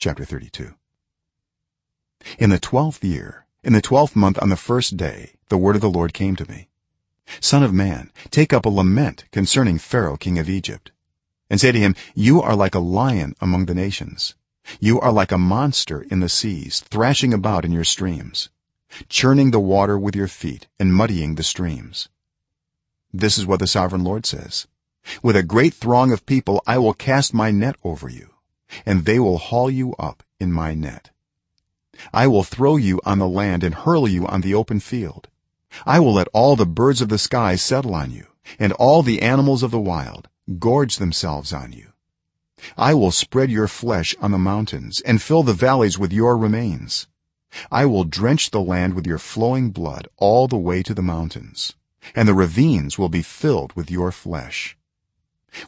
chapter 32 in the 12th year in the 12th month on the first day the word of the lord came to me. Son of man take up a lament concerning pharaoh king of egypt and say to him you are like a lion among the nations. You are like a monster in the seas thrashing about in your streams churning the water with your feet and muddying the streams. This is what the sovereign lord says. With a great throng of people i will cast my net over you and they will haul you up in my net. I will throw you on the land and hurl you on the open field. I will let all the birds of the sky settle on you and all the animals of the wild gorge themselves on you. I will spread your flesh on the mountains and fill the valleys with your remains. I will drench the land with your flowing blood all the way to the mountains and the ravines will be filled with your flesh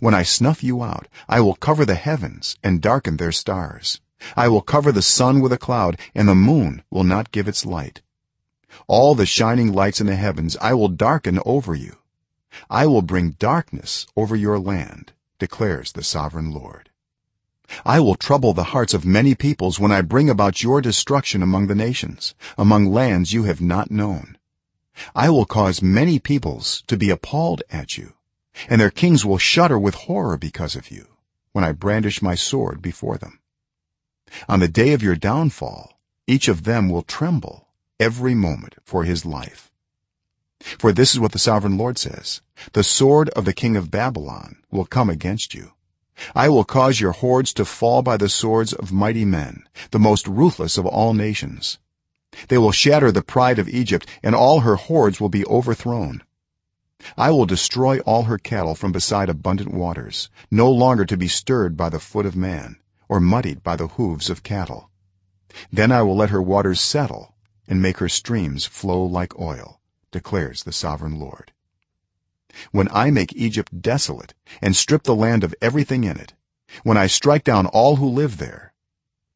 when i snuff you out i will cover the heavens and darken their stars. I will cover the sun with a cloud and the moon will not give its light. All the shining lights in the heavens i will darken over you. I will bring darkness over your land declares the sovereign lord. I will trouble the hearts of many peoples when i bring about your destruction among the nations among lands you have not known. I will cause many peoples to be appalled at you and their kings will shudder with horror because of you when i brandish my sword before them. On the day of your downfall each of them will tremble every moment for his life. For this is what the sovereign lord says the sword of the king of babylon will come against you. I will cause your hordes to fall by the swords of mighty men the most ruthless of all nations. They will shatter the pride of egypt and all her hordes will be overthrown i will destroy all her cattle from beside abundant waters no longer to be stirred by the foot of man or muddied by the hooves of cattle. Then i will let her waters settle and make her streams flow like oil declares the sovereign lord. When i make egypt desolate and strip the land of everything in it when i strike down all who live there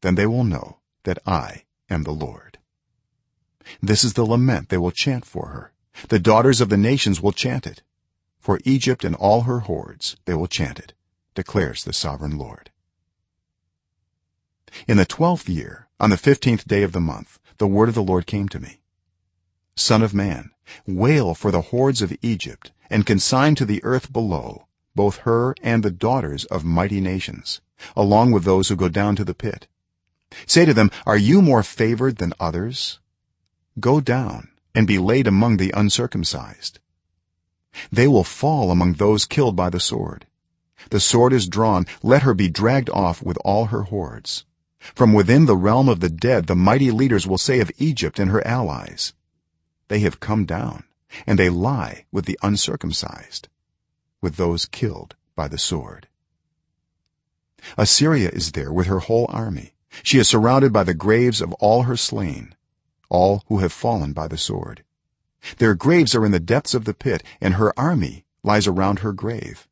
then they will know that i am the lord. This is the lament they will chant for her the daughters of the nations will chant it. For egypt and all her hordes they will chant it declares the sovereign lord. In the 12th year on the 15th day of the month the word of the lord came to me. Son of man wail for the hordes of egypt and consign to the earth below both her and the daughters of mighty nations along with those who go down to the pit. Say to them are you more favored than others? Go down and be laid among the uncircumcised. They will fall among those killed by the sword. The sword is drawn. Let her be dragged off with all her hordes. From within the realm of the dead the mighty leaders will say of egypt and her allies they have come down and they lie with the uncircumcised with those killed by the sword. Assyria is there with her whole army. She is surrounded by the graves of all her slain all who have fallen by the sword. Their graves are in the depths of the pit and her army lies around her grave.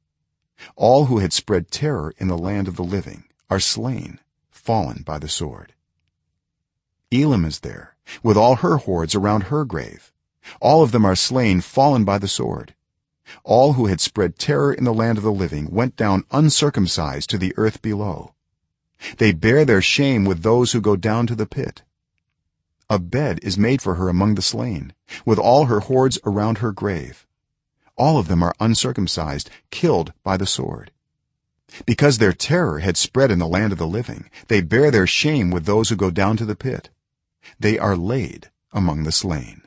All who had spread terror in the land of the living are slain fallen by the sword. Elam is there with all her hordes around her grave. All of them are slain fallen by the sword. All who had spread terror in the land of the living went down uncircumcised to the earth below. They bear their shame with those who go down to the pit a bed is made for her among the slain with all her hordes around her grave. All of them are uncircumcised killed by the sword. Because their terror had spread in the land of the living they bear their shame with those who go down to the pit. They are laid among the slain.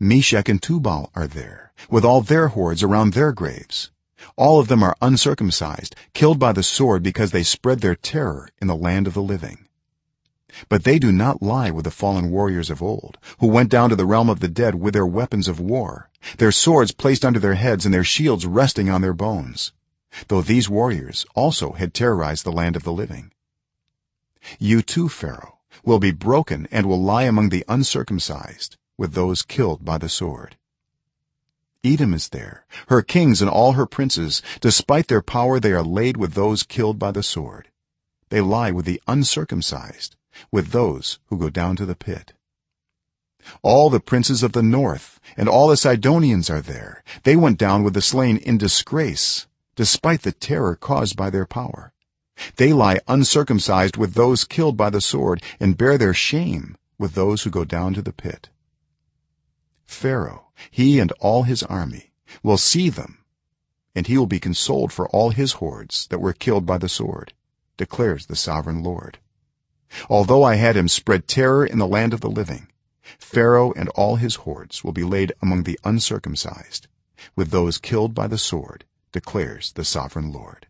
Meshech and tubal are there with all their hordes around their graves. All of them are uncircumcised killed by the sword because they spread their terror in the land of the living but they do not lie with the fallen warriors of old who went down to the realm of the dead with their weapons of war their swords placed under their heads and their shields resting on their bones. Though these warriors also had terrorized the land of the living. You too pharaoh will be broken and will lie among the uncircumcised with those killed by the sword. Edom is there her kings and all her princes despite their power they are laid with those killed by the sword. They lie with the uncircumcised with those who go down to the pit. All the princes of the north and all the sidonians are there. They went down with the slain in disgrace despite the terror caused by their power. They lie uncircumcised with those killed by the sword and bear their shame with those who go down to the pit. Pharaoh he and all his army will see them and he will be consoled for all his hordes that were killed by the sword declares the sovereign lord although i had him spread terror in the land of the living pharaoh and all his hordes will be laid among the uncircumcised with those killed by the sword declares the sovereign lord